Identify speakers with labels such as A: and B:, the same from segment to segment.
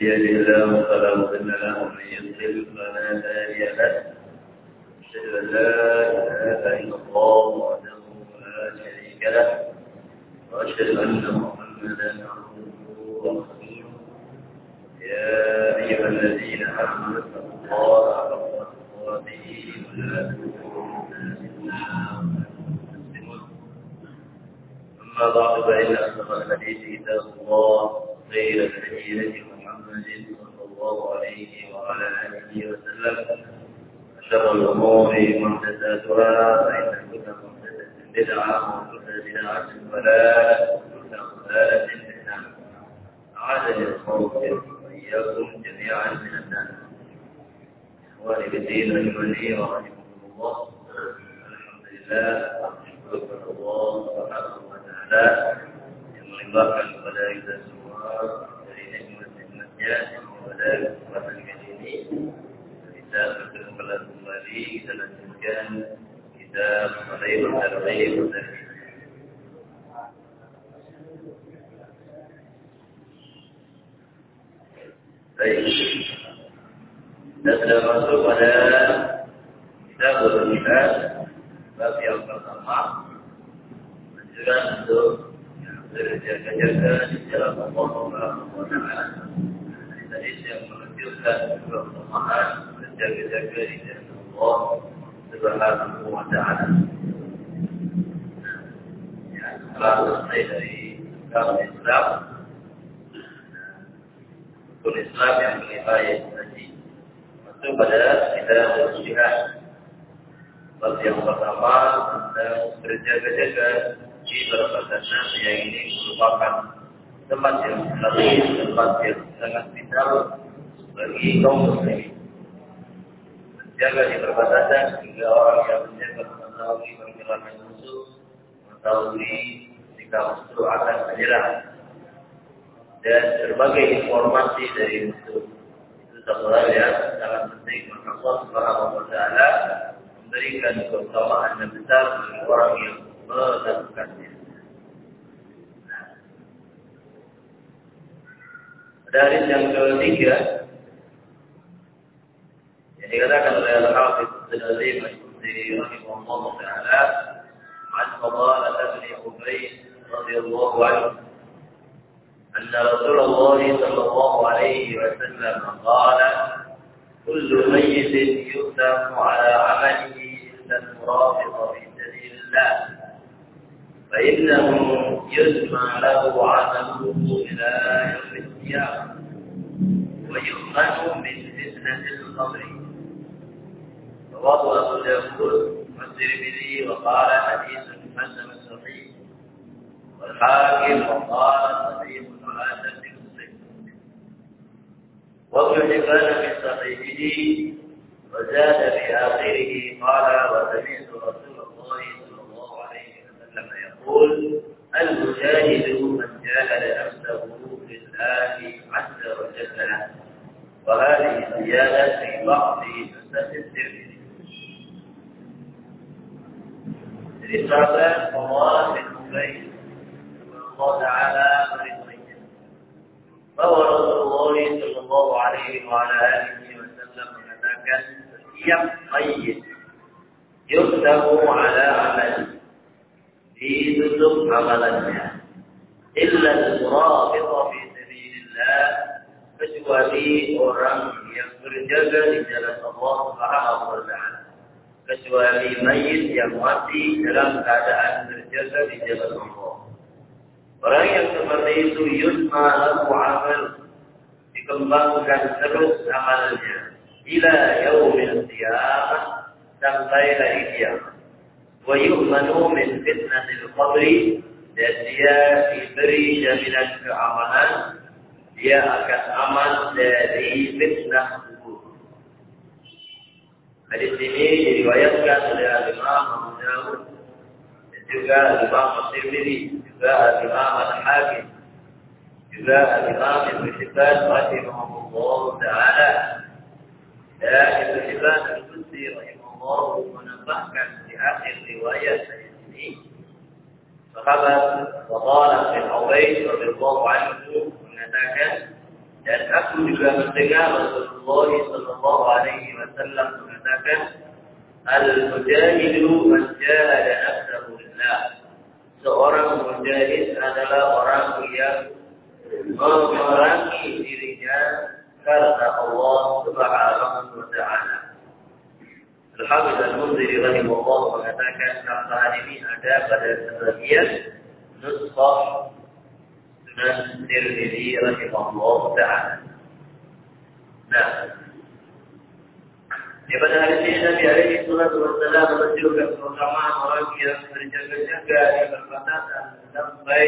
A: يهده الله فلا مضل له ومن يضلل فلا هادي له أشهد أن لا إله إلا الله وحده لا شريك له وأشهد أن محمدا عبده ورسوله يا أيها الذين آمنوا أما بعد فإن أصدق الحديث كتاب الله خير الهدي محمد صلى الله عليه وعلى آله وسلم. شر الأمور محدثاتها فإن كل محدثة بدعة وكل بدعة ضلالة وكل ضلالة في النار. أعاذني الله وإياكم جميعا من النار. إخواني بالدين رحمني ورحمكم الله. الحمد لله شكر الله سبحانه Allah yang melimpahkan kepada kita semua dari nikmat-nikmatnya kepada kesempatan kali ini kita berkenalan kembali kita lanjutkan kita mulai berterbaik dari Baik. Kita sudah masuk pada menunjukkan untuk berjaga-jaga di dalam Allah Subhanahu wa taala. Hadis yang berjaga-jaga di dalam Allah Subhanahu wa. Ya, setelah selesai dari agama Islam, rukun Islam yang menimpa tadi masuk pada kita berjihad. Yang pertama tentang berjaga-jaga di perbatasan yang ini merupakan tempat yang strategis, tempat yang sangat vital bagi kaum muslimin. Menjaga di perbatasan sehingga orang yang menjaga mengetahui pergerakan musuh, mengetahui jika musuh akan menyerang dan berbagai informasi dari musuh itu satu hal yang sangat penting maka Allah Subhanahu wa taala memberikan keutamaan yang besar bagi orang yang melakukannya. Dari yang ketiga yang dikatakan oleh Al-Hafiz Al-Azim Al-Qudsi rahimahullah ta'ala فضالة بن عبيد رضي الله عنه أن رسول الله صلى الله عليه وسلم قال كل ميت يؤتم على عمله إلا المرافق في سبيل الله فإنه يجمع له عمله إلى يوم القيامة ويؤمن من فتنة القبر رواه أبو داود والترمذي وقال حديث حسن صحيح. والحاكم وقال صحيح شرط مسلم وابن حبان في صحيحه وزاد في آخره قال وسمعت رسول يقول المجاهد من جاهد نفسه لله عز وجل وهذه زيادة في بعض نسخ الترمذي رسالة الله عبيد الله تعالى برضوانه فهو رسول الله صلى الله عليه وعلى آله وسلم mengatakan setiap mayit yuktabu ala ditutup amalannya illa al-murafiqa fi sabilillah kecuali orang yang berjaga di jalan Allah Subhanahu wa taala. Kecuali mayit yang mati dalam keadaan berjaga di jalan Allah. Orang yang seperti itu yusma lahu amal dikembangkan terus amalnya ila yaumil qiyamah sampai hari kiamat wa min fitnatil dan dia diberi jaminan keamanan dia akan aman dari fitnah kubur. Hadis ini diriwayatkan oleh Imam Abu Dawud dan juga Imam Tirmidzi, juga Imam Al-Hakim, juga Imam Ibn Hibban rahimahullah taala dan Ibn Hibban Al-Qudsi rahimahullah menambahkan akhir riwayat ini sahabat Wadala bin Ubaid radhiyallahu anhu mengatakan dan aku juga mendengar Rasulullah sallallahu alaihi wasallam mengatakan al-mujahidu man jahada nafsahu lillah seorang mujahid adalah orang yang memerangi dirinya karena Allah Subhanahu. Al-Habib Al-Munziri rahimahullah mengatakan tambahan ini ada pada sebagian nuskhah Sunan Tirmidzi rahimahullah taala. Nah, di pada hari ini Nabi alaihi salatu wassalam menunjukkan keutamaan orang yang berjaga-jaga di perbatasan sampai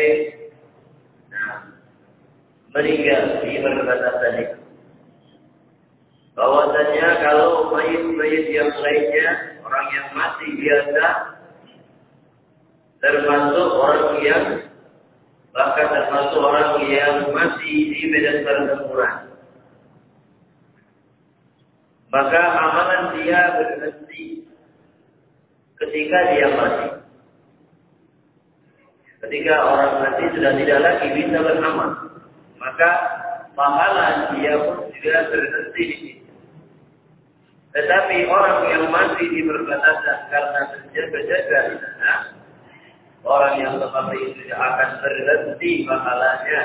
A: nah, meninggal di perbatasan itu. Bahwasanya kalau mayit-mayit yang lainnya, orang yang mati biasa, termasuk orang yang bahkan termasuk orang yang mati di medan pertempuran. Maka amalan dia berhenti ketika dia mati. Ketika orang mati sudah tidak lagi bisa beramal, maka pahala dia pun juga berhenti di situ. Tetapi orang yang mati di perbatasan karena berjaga-jaga di sana, orang yang seperti itu tidak akan berhenti pahalanya,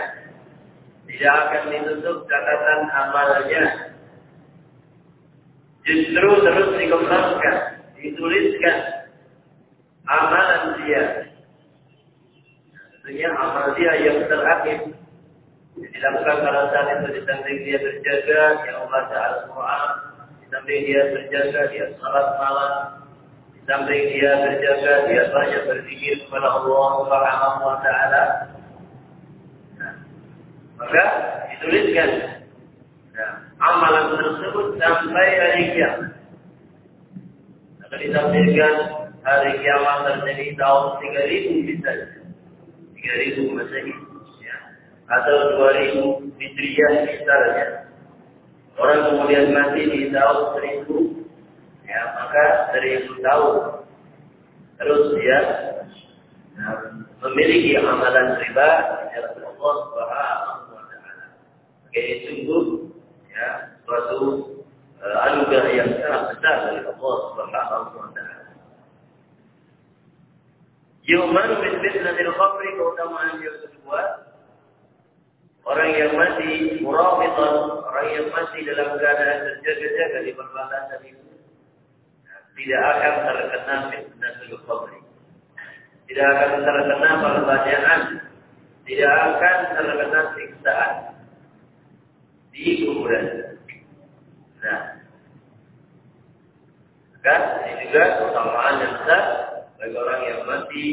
A: tidak akan ditutup catatan amalnya. Justru terus dikembangkan, dituliskan amalan dia. Tentunya amal dia yang terakhir dilakukan pada saat itu di samping dia berjaga, yang membaca Al-Quran, samping dia berjaga, dia salat malam, di samping dia berjaga, dia banyak berpikir kepada Allah Subhanahu wa taala. Nah, maka dituliskan nah, amalan tersebut sampai hari kiamat. Akan ditampilkan hari kiamat terjadi tahun 3000 bisa 3000 Masehi ya. atau 2000 Hijriah misalnya orang kemudian mati di tahun 1000 ya maka 1000 tahun terus dia ya, memiliki amalan riba di Allah Subhanahu wa taala. Oke, sungguh ya suatu uh, anugerah yang sangat besar dari Allah Subhanahu wa taala. Yuman min fitnatil khamri keutamaan yang kedua orang yang mati murabitan, orang yang mati dalam keadaan terjaga-jaga di perbatasan itu tidak akan terkena fitnatul khamri. Tidak akan terkena pertanyaan, tidak akan terkena siksaan di kuburan. Nah, kan ini juga keutamaan yang besar bagi orang yang mati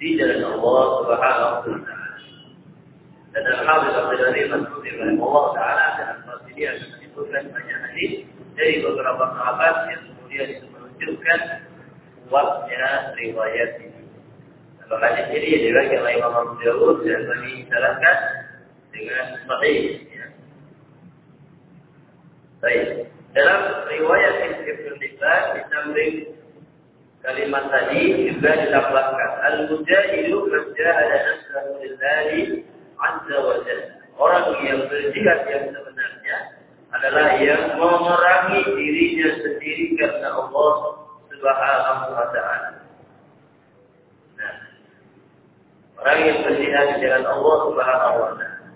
A: di jalan Allah Subhanahu wa. Dan Al-Hafiz Abdul Ghani Mas'udi rahimahullah taala tafsirnya menyebutkan banyak hadis dari beberapa sahabat yang kemudian menunjukkan kuatnya riwayat ini. Kalau hadis ini diriwayatkan oleh Imam Abu Dawud dan kami jelaskan dengan sahih. Ya. Baik. Dalam riwayat Ibnu Hibban di samping kalimat tadi juga dilafazkan al-mujahidu man jahada nafsahu lillahi azza wa jalla. Orang yang berjihad yang sebenarnya adalah yang memerangi dirinya sendiri karena Allah Subhanahu wa taala. Nah, orang yang berjihad di jalan Allah Subhanahu wa taala.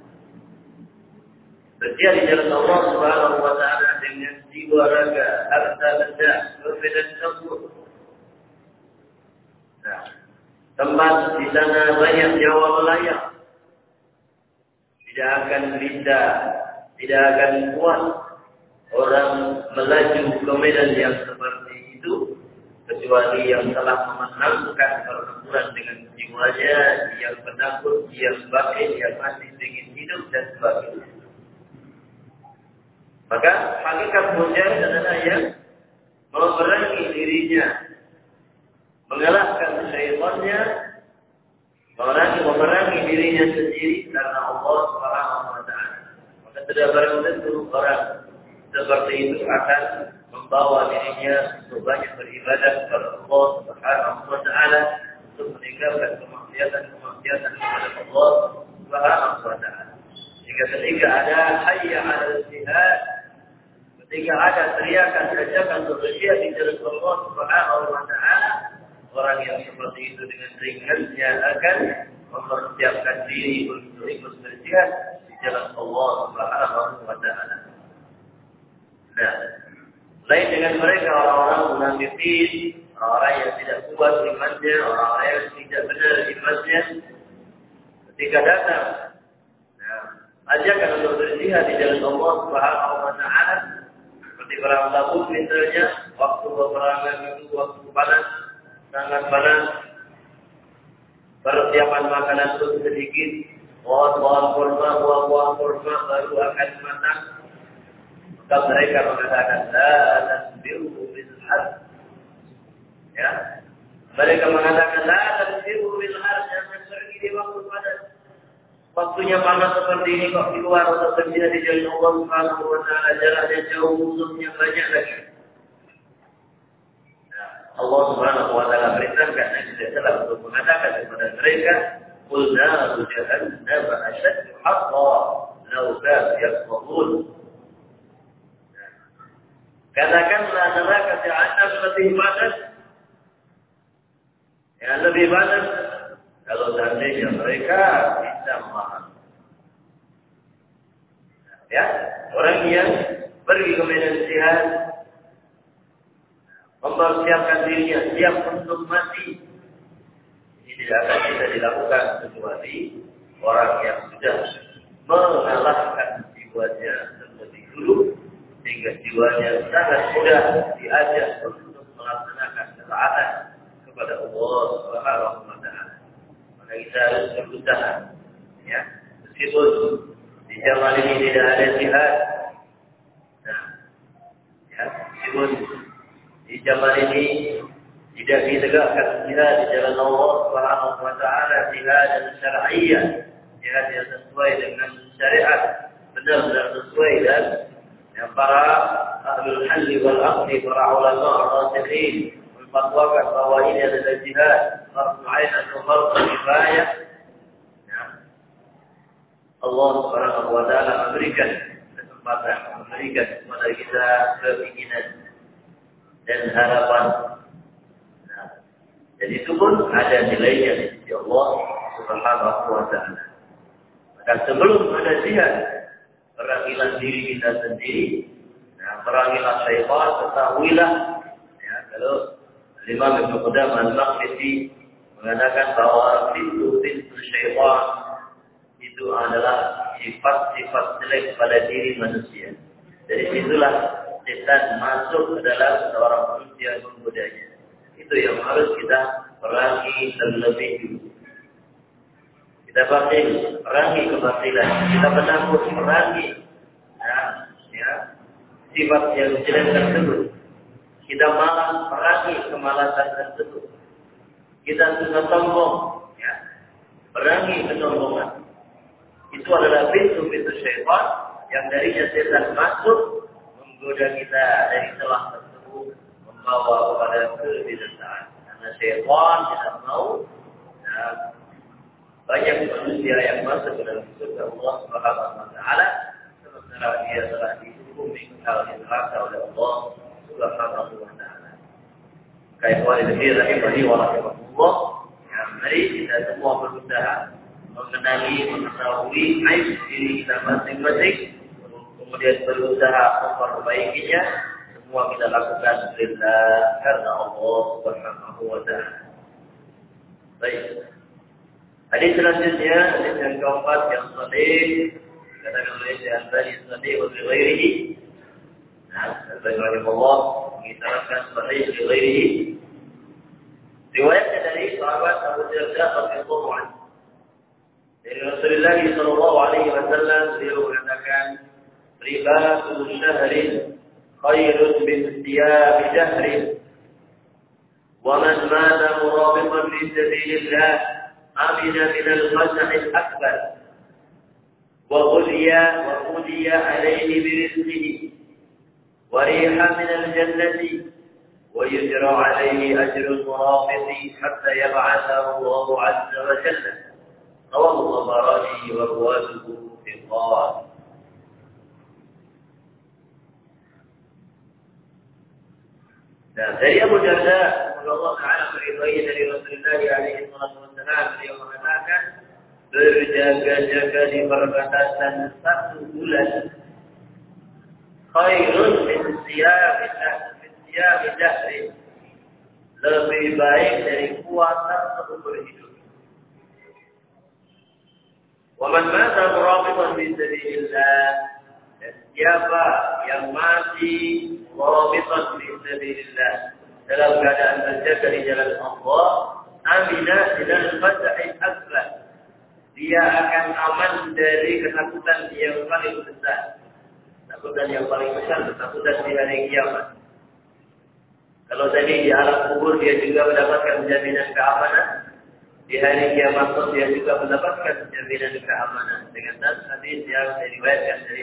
A: Berjihad di jalan Allah Subhanahu wa taala dengan jiwa raga, harta benda, berbeda tersebut. Nah, tempat di sana banyak nyawa melayang. Tidak akan bisa, tidak akan kuat orang melaju ke medan yang seperti itu kecuali yang telah memenangkan pertempuran dengan jiwanya, yang penakut, yang baik, yang masih ingin hidup dan sebagainya. Maka hakikat mujahid adalah yang memerangi dirinya, mengalahkan syaitannya, memerangi, memerangi dirinya sendiri karena Allah Maka tidak barang tentu orang seperti itu akan membawa dirinya untuk banyak beribadah kepada Allah Subhanahu wa taala untuk meninggalkan kemaksiatan-kemaksiatan kepada Allah Subhanahu wa taala. Jika ketika ada hayya 'ala jihad ketika ada teriakan ajakan untuk berjihad di jalan Allah Subhanahu wa taala, orang yang seperti itu dengan ringannya akan mempersiapkan diri untuk ikut berjihad jalan Allah Subhanahu wa taala. Nah, lain dengan mereka orang-orang munafikin, orang-orang yang tidak kuat imannya, orang-orang yang tidak benar imannya, ketika datang, nah, ajakan untuk berjihad di jalan Allah Subhanahu wa taala. Seperti perang Tabuk misalnya, waktu peperangan itu waktu panas, sangat panas, persiapan makanan itu sedikit, pohon-pohon kurma, buah-buah kurma baru akan matang, maka mereka mengatakan, La tasbiru bil Ya. Mereka mengatakan, La tasbiru bil jangan pergi di waktu panas. Waktunya panas seperti ini kok keluar untuk kerja di jalan Allah Subhanahu wa taala jalannya jauh musuhnya banyak lagi. Nah, Allah Subhanahu wa taala perintahkan Nabi sallallahu untuk mengatakan kepada mereka, "Qul naru jahannam ashaddu harra law kanu yafqahun." Katakanlah neraka jahannam lebih panas. Ya, lebih panas kalau seandainya mereka bisa memahami. Ya, orang yang pergi ke medan jihad mempersiapkan dirinya siap untuk mati. Tidak akan bisa dilakukan kecuali orang yang sudah mengalahkan jiwanya terlebih dulu sehingga jiwanya sangat mudah diajak untuk melaksanakan ketaatan kepada Allah Subhanahu wa taala. Maka kita harus berusaha ya. Meskipun di zaman ini tidak ada jihad. Nah, ya, meskipun di zaman ini tidak ditegakkan jihad di jalan Allah Subhanahu wa taala jihad dan syar'iyyah, jihad yang sesuai dengan syariat, benar-benar sesuai dan yang para ahlul halli wal aqdi para ulama rasikhin menfatwakan bahwa ini adalah jihad fardu ain atau fardu kifayah ya. Allah Subhanahu wa taala memberikan kesempatan memberikan kepada kita keinginan dan harapan dan itu pun ada nilainya di sisi Allah Subhanahu wa taala maka sebelum ada jihad perangilah diri kita sendiri. Nah, perangilah syaitan, ketahuilah. Ya, kalau Imam Ibn Qudam al-Maqdisi mengatakan bahwa pintu-pintu syaitan itu adalah sifat-sifat jelek pada diri manusia. Dari situlah setan masuk ke dalam seorang manusia menggodanya. Itu yang harus kita perangi terlebih dulu. Kita batin, perangi kebatilan. Kita menakut, perangi ya, ya, sifat yang jelek tersebut. Kita malas, perangi kemalasan tersebut. Kita suka sombong, ya, perangi kesombongan. Itu adalah pintu-pintu syaitan yang darinya setan masuk menggoda kita dari celah membawa kepada kebinasaan. Karena syaitan tidak mau ya, banyak manusia yang masuk ke dalam surga Allah Subhanahu wa taala sementara dia telah dihukumi kekal di neraka oleh Allah Subhanahu wa taala. Wali demi rahimani wa rahimahullah. Ya, mari kita semua berusaha mengenali, mengetahui aib diri kita masing-masing, kemudian berusaha memperbaikinya. Semua kita lakukan karena Allah Subhanahu wa taala. Baik. Hadis selanjutnya, hadis yang keempat yang sahih katakan oleh Syekh Albani sahih wa ghairihi. Nah, Albani Allah mengisyaratkan sahih wa ghairihi. Riwayatnya dari sahabat Abu Darda radhiyallahu anhu. Dari Rasulullah sallallahu alaihi wasallam beliau mengatakan, "Ribatul syahrin khairun min siyam syahrin." ومن مات مرابطا في سبيل الله أمن من الفزع الأكبر. وغلي وغلي عليه برزقه. وريحا من الجنة ويجرى عليه أجر المرافق حتى يبعثه الله عز وجل. رواه الطبراني ورواته ثقات Nah, dari Abu Darda, Allah Taala meridhai dari Rasulullah alaihi wasallam beliau mengatakan berjaga-jaga di perbatasan satu bulan khairun min siyami min siyami dahri lebih baik dari puasa seumur hidup. Wa man mata murabitan fi sabilillah siapa yang mati murabitan fi sabilillah? Dalam keadaan berjaga di jalan Allah amina dalam fatahi akbar dia akan aman dari ketakutan yang paling besar. Ketakutan yang paling besar ketakutan di hari kiamat. Kalau tadi di alam kubur dia juga mendapatkan jaminan keamanan. Di hari kiamat dia juga mendapatkan jaminan keamanan. Dengan hadis yang diriwayatkan dari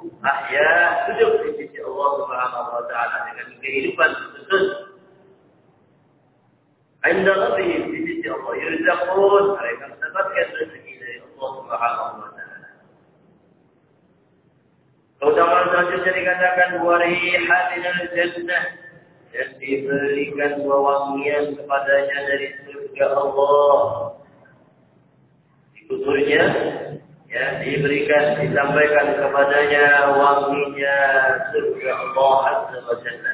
A: ahya hidup di sisi Allah Subhanahu wa taala dengan kehidupan khusus. Inda rabbihim di sisi Allah yurzaqun mereka mendapatkan rezeki dari Allah Subhanahu wa taala. Keutamaan selanjutnya dikatakan wariha minal jannah dan diberikan wawangian kepadanya dari surga Allah. Di kuburnya ya diberikan disampaikan kepadanya wanginya surga Allah Azza wa Jalla.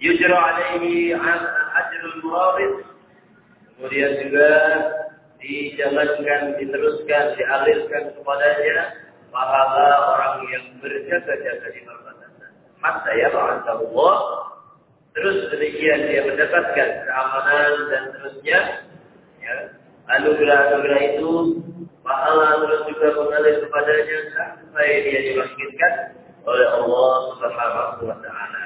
A: Yujra alaihi ajrul murabit. Kemudian juga dijalankan, diteruskan, dialirkan kepadanya pahala orang yang berjaga-jaga di perbatasan. Hatta ya Allah terus demikian dia mendapatkan keamanan dan terusnya ya anugerah-anugerah itu pahala terus juga mengalir kepadanya sampai dia dibangkitkan oleh Allah Subhanahu wa taala.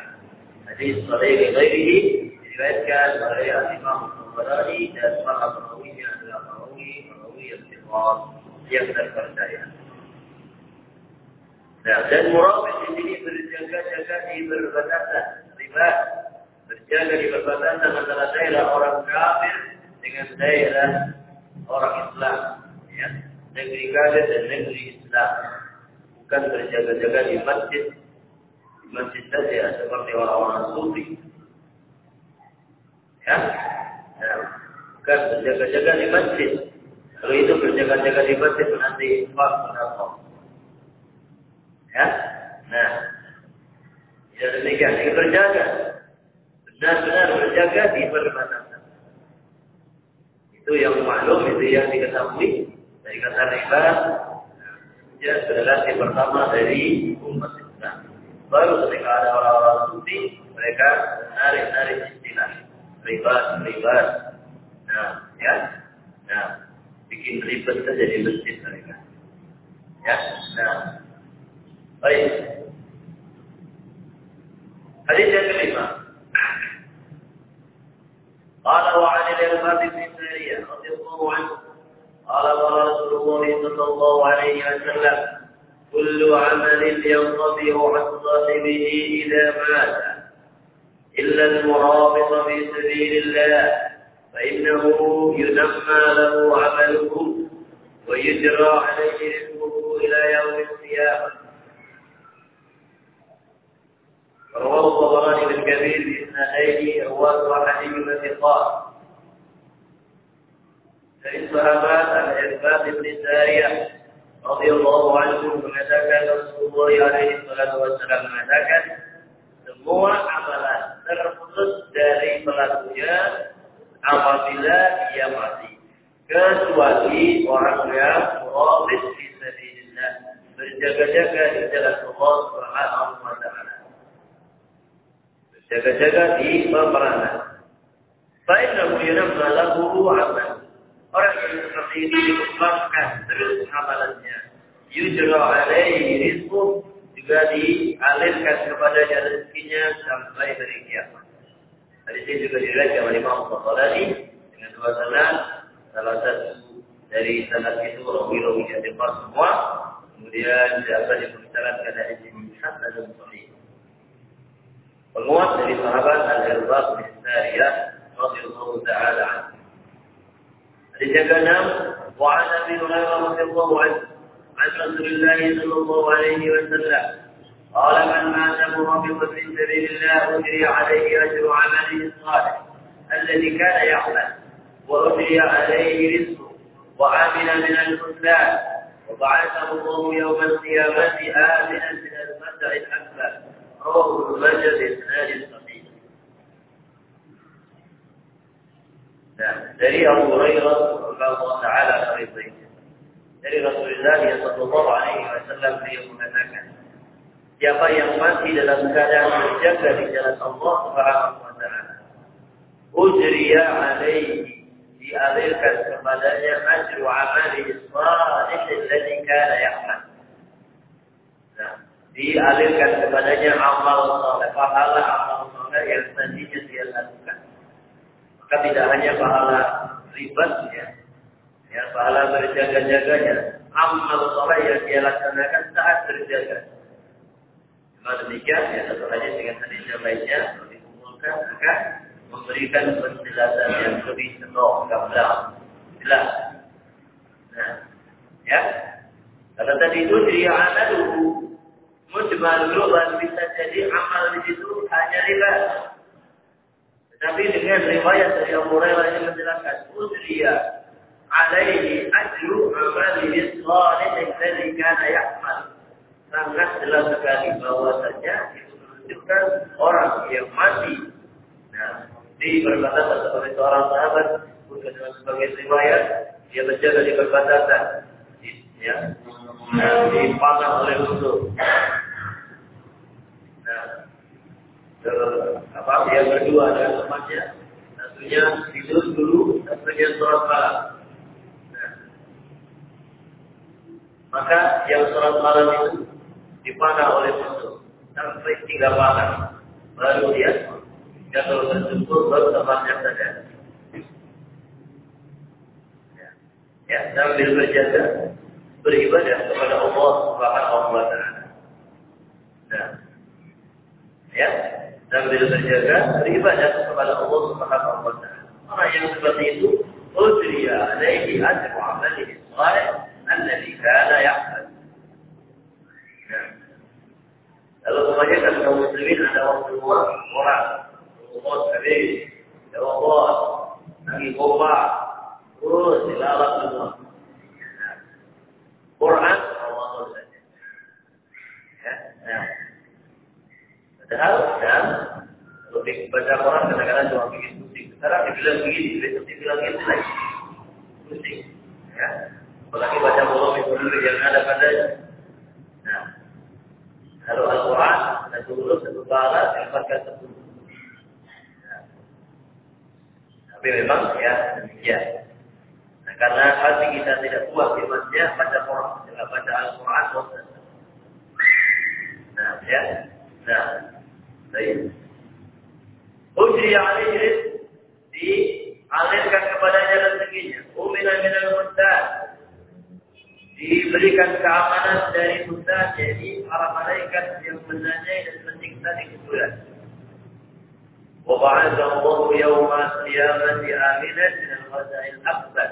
A: Hadis sahih ghairihi diriwayatkan oleh Imam Bukhari dan para perawinya adalah perawi perawi yang sihat yang terpercaya. Nah, dan murabit di sini berjaga-jaga di perbatasan riba, berjaga di perbatasan antara daerah orang kafir dengan daerah orang Islam, ya, negeri kafir dan negeri Islam. Bukan berjaga-jaga di masjid, di masjid saja seperti orang-orang sufi, Ya. ya. Bukan berjaga-jaga di masjid. Kalau itu berjaga-jaga di masjid nanti infak mendapat. Ya. Nah. Ya demikian. Ini berjaga. Benar-benar berjaga di perbatasan. Itu yang maklum, itu yang diketahui dari kata riba. Ya, relasi pertama dari umat Islam. Baru ketika ada orang-orang sufi, mereka menarik-narik istilah ribet-ribet. Nah, ya. Nah, bikin ribet saja di masjid mereka. Ya, nah. Baik. Hadis yang kelima. قال وعن الإرباب بن سارية رضي الله عنه قال قال رسول الله صلى الله عليه وسلم كل عمل ينقضي عن صاحبه إذا مات إلا المرابط في سبيل الله فإنه ينمى له عمله ويجرى عليه رزقه إلى يوم القيامة. رواه الطبراني بالكبير بإسنادين رواه أحدهما ثقات dari sahabat Al-Irbad bin Zariyah radhiyallahu anhu mengatakan Rasulullah alaihi salatu wasallam mengatakan semua amalan terputus dari pelakunya apabila dia mati kecuali orang yang murid di sabilillah berjaga-jaga di jalan Allah Subhanahu wa taala. Berjaga-jaga di peperangan. Fa innahu yunamma lahu 'amalan Orang yang seperti ini dikembangkan terus amalannya. Yujra alaihi rizqu juga dialirkan kepadanya rezekinya sampai hari kiamat. Hadis ini juga diriwayatkan oleh Imam Bukhari dengan dua sanad, salah satu dari sanad itu rawi-rawi yang semua, kemudian yang mengatakan hadis ini hasan dan sahih. Penguat dari sahabat Al-Irbaq bin Sariyah radhiyallahu taala anhu. Keenam, wa an Abi Hurairah radhiyallahu anhu عن رسول الله صلى الله عليه وسلم قال من مات مرابطا في سبيل الله أجري عليه أجر عمله الصالح الذي كان يعمل وأجري عليه رزقه وعمل من الحسنات وبعثه الله يوم القيامة امنا من المتع الأكبر. رواه ابن ماجه باسناد صحيح. Dari Abu Hurairah radhiyallahu taala anhu dari Rasulullah sallallahu alaihi wasallam beliau mengatakan siapa yang mati dalam keadaan berjaga di jalan Allah Subhanahu wa taala ujriya alaihi dialirkan kepadanya ajru amali salih alladhi kana ya'mal nah dialirkan kepadanya amal saleh pahala amal saleh yang tadinya dia lakukan maka tidak hanya pahala ribatnya ya. Pahala berjaga-jaganya. Amal soleh yang dia laksanakan saat berjaga. Cuma demikian ya satu saja dengan hadis yang lainnya. Dikumpulkan akan memberikan penjelasan yang lebih penuh gamblang. Jelas. Nah ya. Kata tadi itu dia dulu. Mujmal global bisa jadi amal di situ hanya riba tetapi dengan riwayat dari Abu Hurairah yang menjelaskan udriya alaihi ajru amalihi salih alladhi kana ya'mal. Sangat jelas sekali bahwasanya itu menunjukkan orang yang mati. Nah, di perbatasan seperti seorang sahabat bukan dengan sebagai riwayat dia berjaga di perbatasan ya nah, dipanah oleh musuh nah apa dia berdua dengan temannya satunya tidur dulu satunya sholat malam. Maka yang sholat malam itu dipanah oleh musuh. Sampai tiga panah baru dia jatuh terjemput baru tempatnya saja. Ya, ya sambil berjaga beribadah kepada Allah Subhanahu wa taala nah ya dan beliau terjaga dari ibadah kepada Allah Subhanahu wa taala. Orang yang seperti itu ujri alaihi ajru amalihi salih alladhi kana ya'mal. Ya. Lalu kebanyakan kaum muslimin ada waktu luang orang Allah sendiri, ya Allah, lagi gopa, terus dilalap semua. Ya. Quran Allah saja. Ya, nah. Padahal lebih baca Quran kadang-kadang cuma bikin pusing. Sekarang dibilang begini, dibilang gitu lagi. Pusing. Ya apalagi baca volume volume yang ada padanya. Nah, kalau Al-Quran satu huruf satu pahala dapatkan satu. Nah, tapi memang ya demikian. Nah, karena hati kita tidak kuat imannya baca Quran, tidak baca Al-Quran bosan. Nah, ya, nah, baik. Ujri alaihi dialirkan kepadanya rezekinya. Umina minal mustad diberikan keamanan dari Musa jadi para malaikat yang menanyai dan menyiksa di kuburan. Wabahasa Allah yawma qiyamati aminan dengan wasa'il akbar.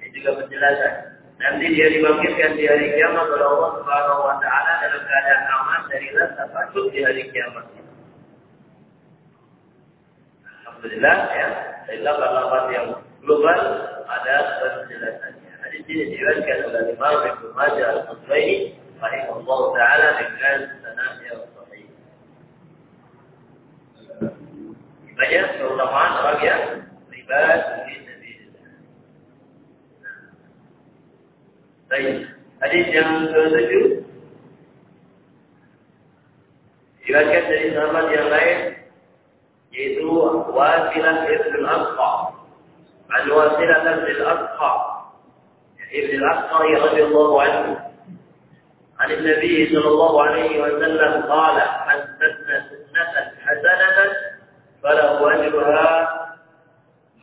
A: Ini juga penjelasan. Nanti dia dibangkitkan di hari kiamat oleh Allah Subhanahu wa taala dalam keadaan aman dari rasa takut di hari kiamat. Alhamdulillah ya. Inilah kalimat yang global ada penjelasannya. Hadis ini diriwayatkan oleh Imam Ibnu Majah Al-Quswaini rahimahullah taala dengan sanad yang sahih. Banyak keutamaan orang yang ribat di sabilillah. Baik, hadis yang ketujuh diriwayatkan dari sahabat yang lain واثلة ابن الأسقى. عن واثلة ابن الأسقى ابن الأسقى رضي الله عنه. عن النبي صلى الله عليه وسلم قال من سن سنة حسنة فله أجرها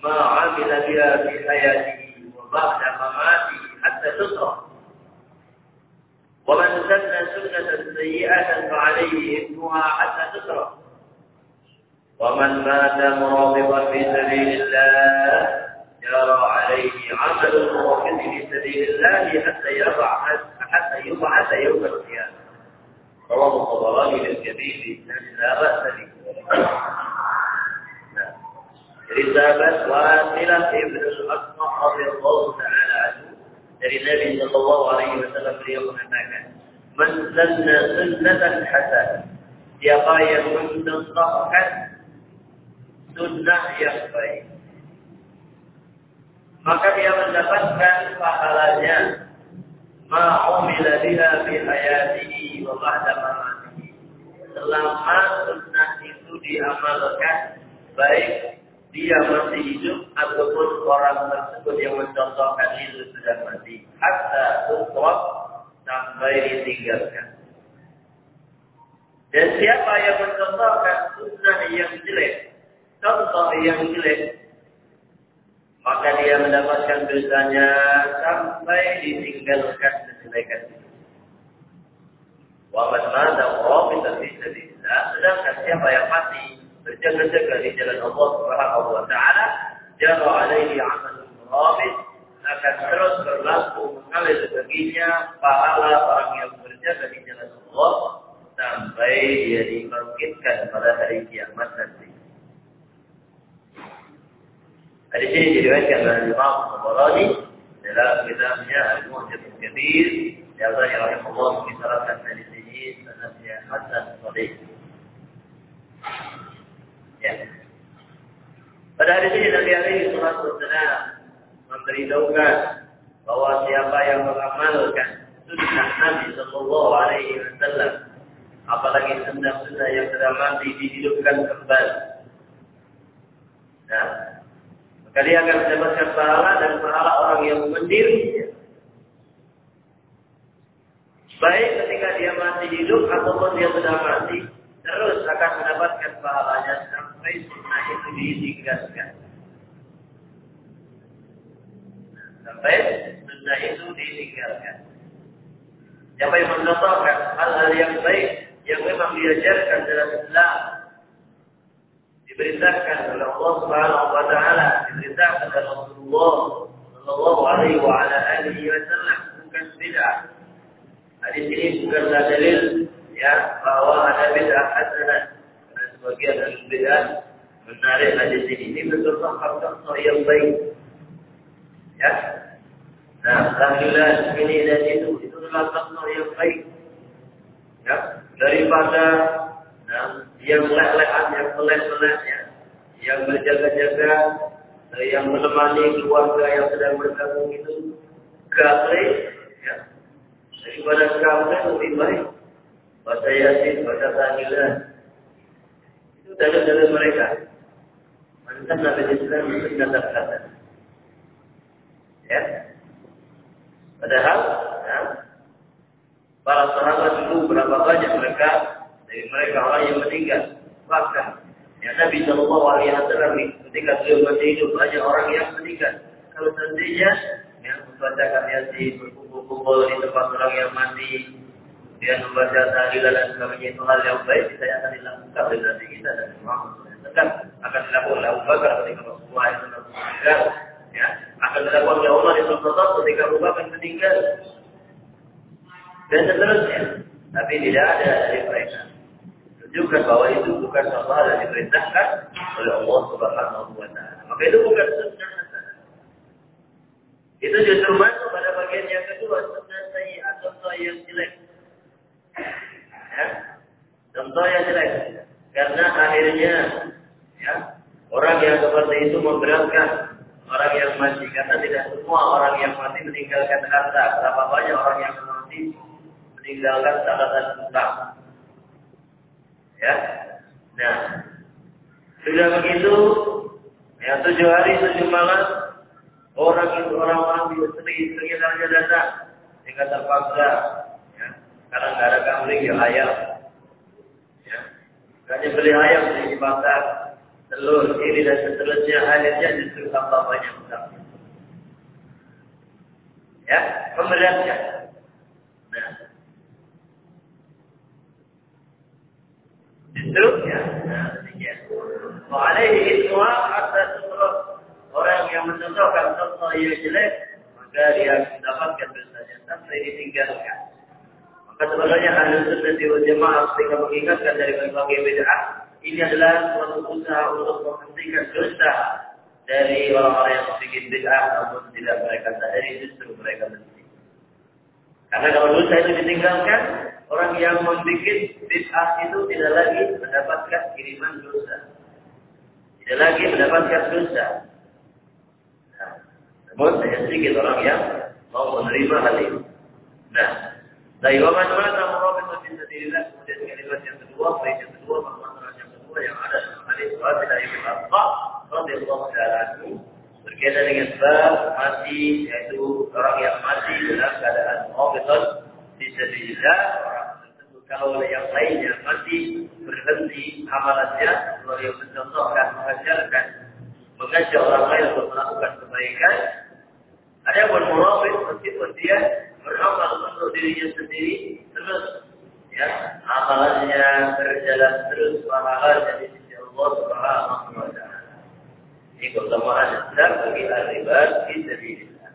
A: ما عمل بها في حياته وبعد مماته حتى تقرأ ومن سن سنة سيئة فعليه إثمها حتى تقرأ ومن مات مرابطا في سبيل الله جرى عليه عمل المرابط في سبيل الله حتى يرفع حتى يبعث يوم القيامة. رواه الطبراني للكبير لا بأس به. رسالة واصلة ابن الأسمى رضي الله تعالى عنه. dari Nabi Shallallahu Alaihi Wasallam beliau mengatakan, "Mensanna sunnatan hasan." Siapa yang mencontohkan sunnah yang baik, maka dia mendapatkan pahalanya ma'umila biha hayatihi wa ba'da. Selama sunnah itu diamalkan baik dia masih hidup ataupun orang tersebut yang mencontohkan itu sudah mati. Hatta tutrab sampai ditinggalkan. Dan siapa yang mencontohkan sunnah yang jelek, contoh yang jelek, maka dia mendapatkan dosanya sampai ditinggalkan kejelekan itu. Wa man mata rabita fi sabilillah, sedangkan siapa yang mati berjaga-jaga di jalan Allah Subhanahu wa taala, jara alaihi amal rabit akan terus berlaku mengalir baginya pahala orang yang berjaga di jalan Allah sampai dia dibangkitkan pada hari kiamat nanti. Hadis ini diriwayatkan oleh Imam Tabarani dalam kitabnya Al-Mu'jam Al-Kabir. Ya Allah ya rahimahullah mengisyaratkan hadis ini sanadnya hasan sahih. Ya. Pada hari ini Nabi alaihi salatu wassalam memberitahukan bahwa siapa yang mengamalkan sunnah Nabi sallallahu alaihi wasallam apalagi sunnah-sunnah yang sudah mati dihidupkan kembali. Nah, dia akan mendapatkan pahala dan pahala orang yang mendirinya. Baik ketika dia masih hidup ataupun dia sudah mati, terus akan mendapatkan pahalanya sampai sunnah itu ditinggalkan. Sampai sunnah itu ditinggalkan. Siapa yang mencontohkan hal-hal yang baik yang memang diajarkan dalam Islam diberitakan oleh Allah Subhanahu wa taala, diberitakan oleh Rasulullah sallallahu alaihi wa ala alihi wasallam bukan bid'ah. Hadis ini bukanlah dalil ya bahwa ada bid'ah hasanah dan sebagian dari bid'ah menarik hadis ini. Ini betul contoh yang baik. Ya. Nah, tahlilan ini dan itu itu adalah contoh yang baik. Ya, daripada nah, yang leleh-lehan, yang meleh-meleh, ya, yang berjaga-jaga, yang menemani keluarga yang sedang bergabung itu gaple, ya, daripada gaple lebih baik baca yasin, baca tahlilan. Itu dalil-dalil mereka. Mantan Nabi Islam itu tidak kata. Ya. Padahal, ya, para sahabat dulu berapa banyak mereka dari mereka orang yang meninggal. Bahkan, ya Nabi Shallallahu Alaihi Wasallam ketika beliau masih hidup banyak orang yang meninggal. Kalau seandainya yang membacakan yasin berkumpul-kumpul di tempat orang yang mati, dia membaca tahlilan dan sebagainya itu hal yang baik saya akan dilakukan oleh Nabi kita dan Muhammad SAW akan dilakukan oleh Abu Bakar ketika Rasulullah SAW meninggal ya akan dilakukan oleh Umar Ibn Khattab ketika Abu Bakar meninggal dan seterusnya tapi tidak ada dari mereka tunjukkan bahwa itu bukan hal yang diperintahkan oleh Allah Subhanahu wa taala maka itu bukan sunnah itu justru masuk pada bagian yang kedua sunnah saya atau yang jelek Ya. Contoh yang jelek. Karena akhirnya ya, orang yang seperti itu memberatkan orang yang mati. Karena tidak semua orang yang mati meninggalkan harta. Berapa banyak orang yang mati meninggalkan catatan utang. Ya. Nah, Sudah begitu, ya tujuh hari tujuh malam, orang itu orang-orang di sekitarnya datang, sehingga terpaksa, ya, karena nggak ada kambing ya ayam, ya, hanya beli ayam di pasar, telur, ini dan seterusnya, akhirnya justru tambah banyak utang. Ya, memberatkan. Nah, justru ya, nah, demikian. Wa'alaihi ismuha hatta tutruk. Orang yang mencontohkan contoh yang jelek, maka dia mendapatkan dosanya sampai ditinggalkan. Maka sebenarnya ahli sunnah wal jamaah ketika mengingatkan dari berbagai bid'ah, ini adalah suatu usaha untuk menghentikan dosa dari orang-orang yang membuat bid'ah namun tidak mereka sadari justru mereka berhenti. Karena kalau dosa itu ditinggalkan, orang yang membuat bid'ah itu tidak lagi mendapatkan kiriman dosa. Tidak lagi mendapatkan dosa. Nah, namun saya sedikit orang yang mau menerima hal ini. Nah, dari waman mana merobek bin sabilillah kemudian kalimat yang kedua, baik yang kedua, makna yang kedua yang ada dalam hadis Rasul dari Ibnu Abbas radhiyallahu taala anhu berkaitan dengan sebab mati yaitu orang yang mati dalam keadaan merobek di sabilillah orang tersebut kalau yang lainnya mati berhenti amalannya beliau mencontohkan mengajarkan mengajak orang lain untuk melakukan kebaikan ada yang bermurabit meskipun dia beramal untuk dirinya sendiri terus ya amalannya berjalan terus pahalanya di sisi Allah Subhanahu wa taala. Ini keutamaan besar bagi al-ibad fi sabilillah.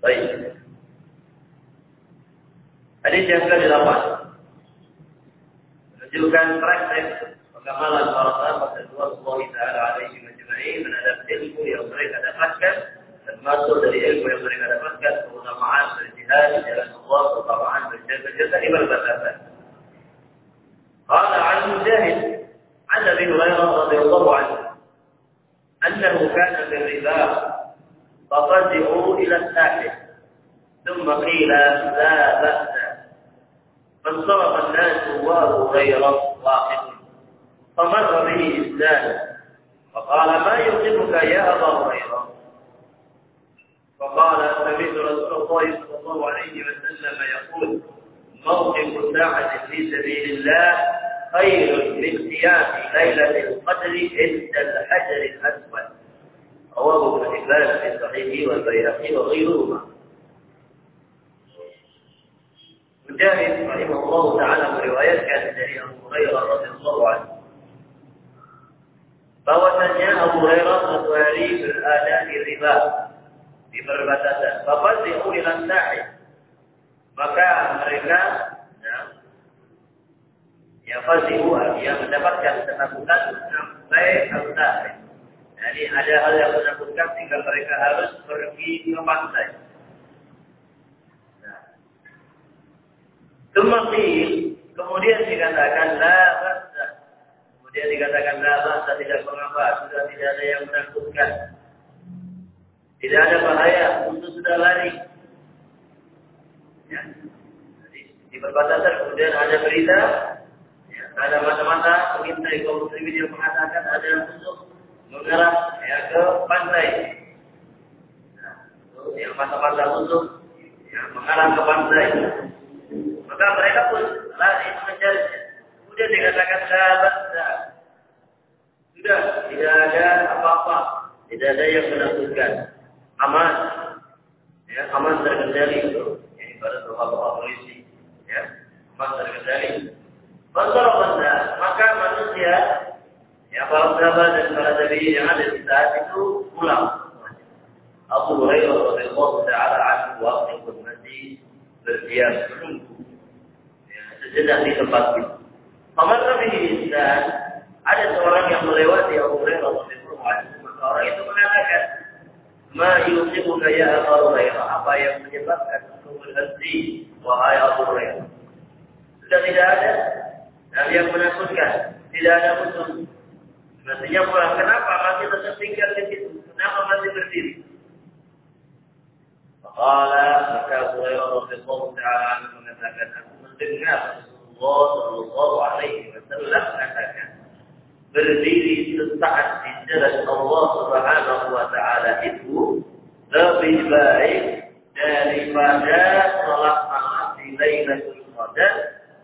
A: Baik. Hadis yang ke-8 menunjukkan praktek pengamalan para sahabat Rasulullah Taala alaihi majma'in menghadap ilmu yang mereka dapatkan termasuk dari ilmu yang mereka dapatkan keutamaan berjihad di jalan Allah keutamaan berjaga-jaga di perbatasan. Qala an Mujahid an Abi Hurairah radhiyallahu anhu أنه كان في الربا ففزعوا إلى الساحل ثم قيل لا بأس فانصرف الناس وابو هريرة واقف فمر به إنسان فقال ما يصيبك يا أبا هريرة؟ فقال سمعت رسول الله صلى الله عليه وسلم يقول موقف ساعة في سبيل الله خير من قيام ليلة القدر عند الحجر الأسود. رواه ابن حبان في صحيحه والبيهقي وغيرهما. Mujahid rahimahullah ta'ala meriwayatkan dari Abu Hurairah radhiyallahu anhu bahwasanya Abu Hurairah satu hari berada di riba di perbatasan. Bapak di lantai. Maka mereka nah, ya, ya fazihu dia mendapatkan ketakutan sampai lantai. Jadi ada hal yang menakutkan sehingga mereka harus pergi ke pantai. Kemudian dikatakan la basa. Kemudian dikatakan la basa tidak mengapa, sudah tidak ada yang menakutkan. Tidak ada bahaya, untuk sudah lari. Ya. Jadi, di perbatasan kemudian ada berita, ya, ada mata-mata pengintai kaum muslimin yang mengatakan ada musuh mengarah ya, ke pantai. Nah, yang mata-mata musuh ya, mengarah ke pantai. Maka mereka pun lari mengejar. Kemudian dikatakan sahabat, sudah tidak ada apa-apa, tidak ada yang menakutkan. Aman. Ya aman terkendali. Itu ini pada doa polisi. Ya aman terkendali. Masalah maka manusia ya para sahabat dan para nabi yang ada di saat itu pulang. Abu Hurairah radhiyallahu taala anhu waktu itu masih berdiam menunggu sejenak di tempat itu. Paman Nabi dan ada seorang yang melewati Abu Hurairah radhiyallahu maka orang itu mengatakan Ma yusibuka ya Abu Hurairah. Apa yang menyebabkan engkau berhenti wahai Abu Hurairah? Sudah tidak ada hal yang menakutkan, tidak ada musuh. Mestinya pulang. Kenapa masih tetap tinggal di situ? Kenapa masih berdiri? Maka maka Abu Hurairah radhiyallahu taala mengatakan aku mendengar Rasulullah alaihi wasallam mengatakan berdiri sesaat di jalan Allah Subhanahu wa taala itu lebih baik daripada salat malam di Lailatul Qadar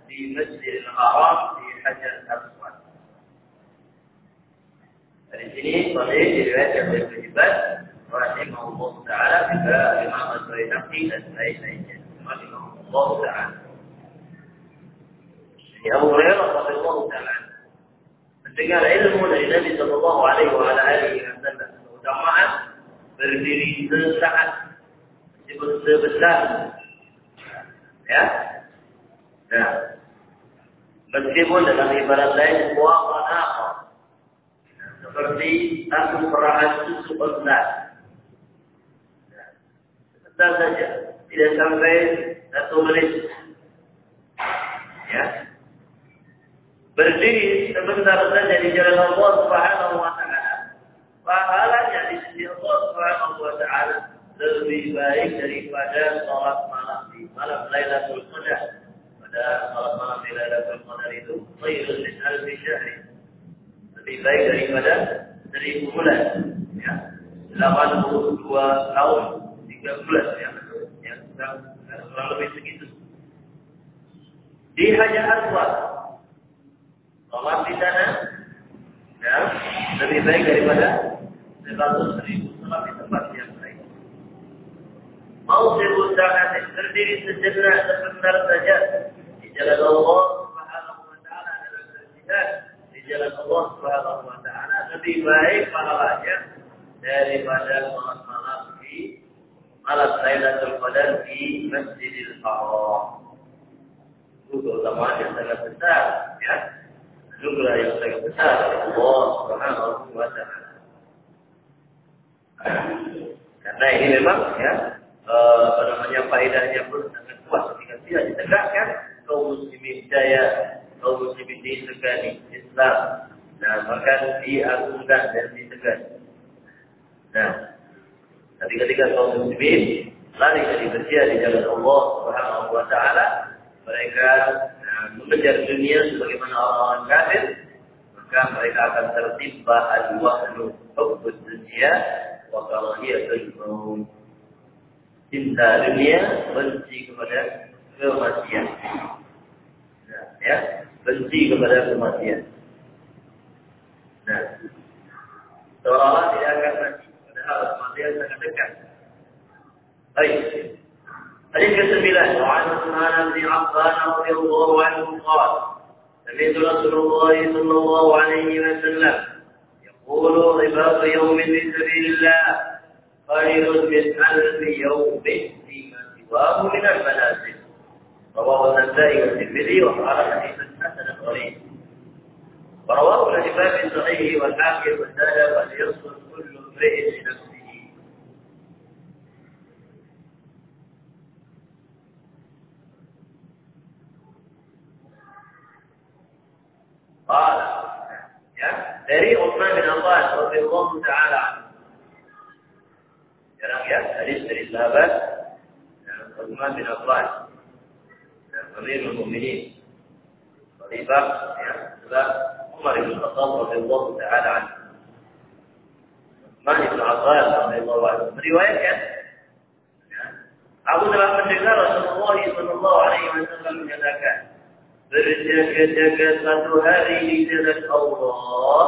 A: di Masjidil Haram di Hajar Aswad. Dari sini boleh diriwayatkan oleh Ibn rahimahullah taala juga Imam Al-Baihaqi dan lain-lainnya. Rahimahullah taala. Abu Hurairah radhiyallahu taala mendengar ilmu dari Nabi sallallahu alaihi wa alihi wasallam. Berdiri sesaat sebesar ya. Nah, meskipun dalam ibarat lain apa seperti satu perahan susu besar. Sebentar saja, tidak sampai satu menit. Ya, berdiri sebentar saja di jalan Allah Subhanahu wa taala. Pahalanya di sisi Allah Subhanahu wa taala lebih baik daripada sholat malam di malam Lailatul Qadar. Pada sholat malam di Lailatul Qadar itu khairun min alfi syahri. Lebih baik daripada seribu bulan. Ya. 82 tahun, 3 bulan ya. Ya, kurang lebih segitu. Di Hajar Aswad Sholat di sana ya, lebih baik daripada 100 ribu sholat di tempat yang lain. Mau seribu sangat berdiri sejenak sebentar saja di jalan Allah Subhanahu wa taala dalam berjihad di jalan Allah Subhanahu wa taala lebih baik pahalanya daripada sholat malam di malam Lailatul Qadar di Masjidil Haram. Itu keutamaan yang sangat besar, ya jumlah yang sangat besar Allah Subhanahu wa taala. Karena ini memang ya eh, apa namanya faedahnya pun sangat kuat ketika tidak ditegakkan kaum muslimin jaya, kaum muslimin disegani Islam. Nah, maka diagungkan dan ditegak. Nah, tapi ketika kaum muslimin lari dari berjaya di jalan Allah Subhanahu wa taala, mereka mengejar dunia sebagaimana orang-orang kafir, maka mereka akan tertimpa al-wahnu hubbud dunia wa karahiyatul maut. Cinta dunia benci kepada kematian. Nah, ya, benci kepada kematian. Nah, seolah-olah tidak akan mati, padahal kematian sangat dekat. Baik, حديث عثمان بن عفان رضي الله عنه قال سمعت رسول الله صلى الله عليه وسلم يقول رباط يوم في سبيل الله خير من ألف يوم فيما سواه من المنازل. رواه النسائي والترمذي وقال حديث حسن غريب ورواه الإمام الصحيح والحاكم وزاد وليصل كل امرئ لنفسه قال dari Utsman bin Affan radhiyallahu taala Jarang ya, hadis dari sahabat Utsman bin Affan Amirul Mukminin Khalifah ya, juga Umar bin Khattab radhiyallahu taala anhu Utsman bin Affan radhiyallahu anhu meriwayatkan ya, Aku telah mendengar Rasulullah sallallahu alaihi wasallam menyatakan berjaga-jaga satu hari di jalan Allah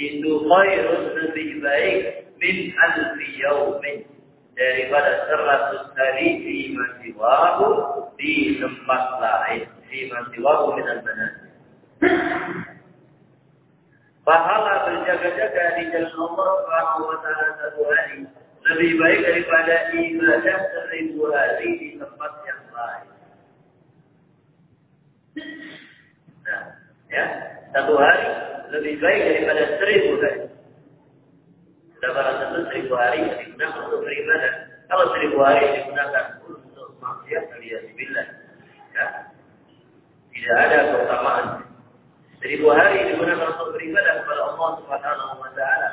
A: itu khairun lebih baik min alfi yaumin daripada seratus hari di masiwahu di tempat lain di masiwahu min al Pahala berjaga-jaga di jalan Allah Subhanahu wa taala satu hari lebih baik daripada ibadah seribu hari di tempat yang lain. Nah, ya, satu hari lebih baik daripada seribu hari. Sudah barang tentu seribu hari digunakan untuk beribadah. Kalau seribu hari digunakan untuk maksiat, alias billah. Ya, tidak ada keutamaan. Seribu hari digunakan untuk beribadah kepada Allah Subhanahu wa taala.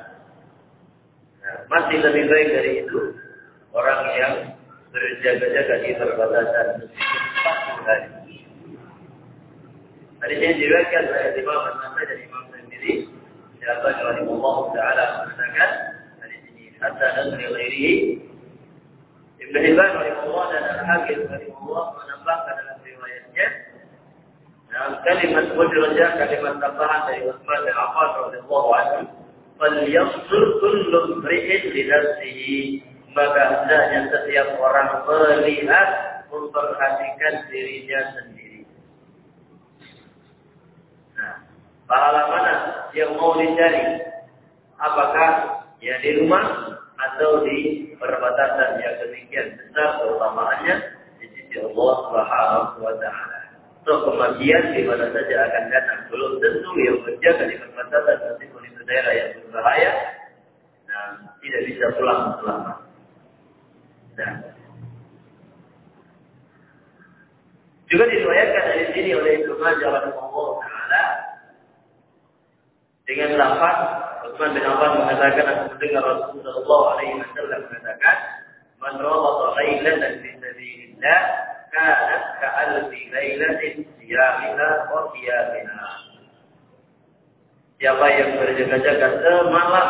A: Nah, masih lebih baik dari itu orang yang berjaga-jaga di perbatasan meskipun 40 hari. Hadis yang diriwayatkan oleh Imam An-Nasai dan Imam Jadi siapa yang Allah Taala mengatakan dari sini hatta dan ghairihi Ibn Hibban rahimahullah dan Al-Hakim rahimahullah menambahkan dalam riwayatnya dalam kalimat mudrajah kalimat tambahan dari Utsman bin Affan radhiyallahu anhu kullu imri'in li nafsihi maka hendaknya setiap orang melihat memperhatikan dirinya sendiri. Nah, pahala mana yang mau dicari? Apakah ya di rumah atau di perbatasan yang demikian besar keutamaannya di sisi Allah Subhanahu wa taala. So kematian di mana saja akan datang. Belum tentu yang berjaga di perbatasan meskipun itu daerah yang berbahaya dan tidak bisa pulang selamat. Nah, juga diriwayatkan dari sini oleh Ibnu Majah rahimahullah taala dengan lafaz Utsman bin Affan mengatakan aku mendengar Rasulullah alaihi wasallam mengatakan man rabata lailatan fi sabilillah kanat ka'alfi lailatin siyamiha wa qiyamiha Siapa yang berjaga-jaga semalam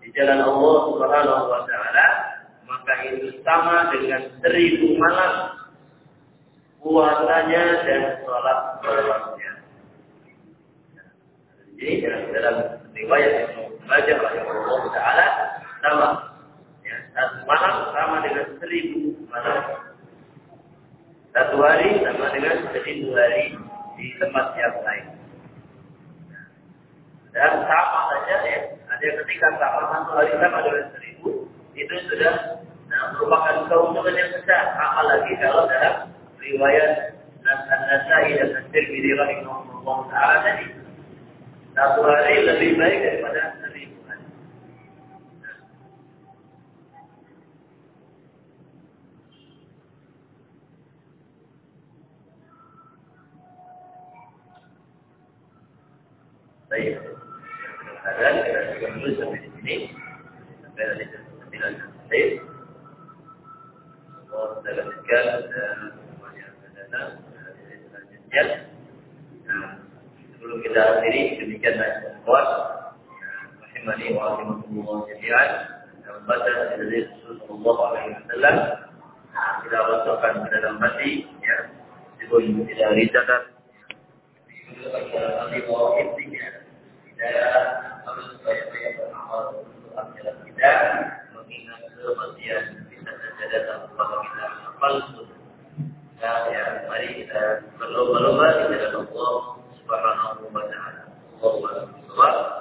A: di jalan Allah Subhanahu wa taala maka itu sama dengan seribu malam puasanya dan sholat sholatnya. Jadi dalam riwayat yang membaca Allah Taala sama. Ya, satu malam sama dengan seribu malam. Satu hari sama dengan seribu hari di tempat yang lain. Dan sama saja ya, ada ketika sama satu hari sama dengan seribu, itu sudah nah, merupakan keuntungan yang besar. Apalagi kalau dalam riwayat An-Nasai dan An-Tirmidzi rahimahullah taala tadi. Satu hari lebih baik daripada seribu jannah ikhwan rahimani wa rahimakumullah jami'an Dan bahasa dari Rasulullah alaihi wasallam kita masukkan ke dalam hati ya sebelum tidak dicatat di intinya harus banyak-banyak beramal kita mengingat kematian bisa kita ya, mari kita berlomba-lomba di dalam Allah Subhanahu wa Wassalamualaikum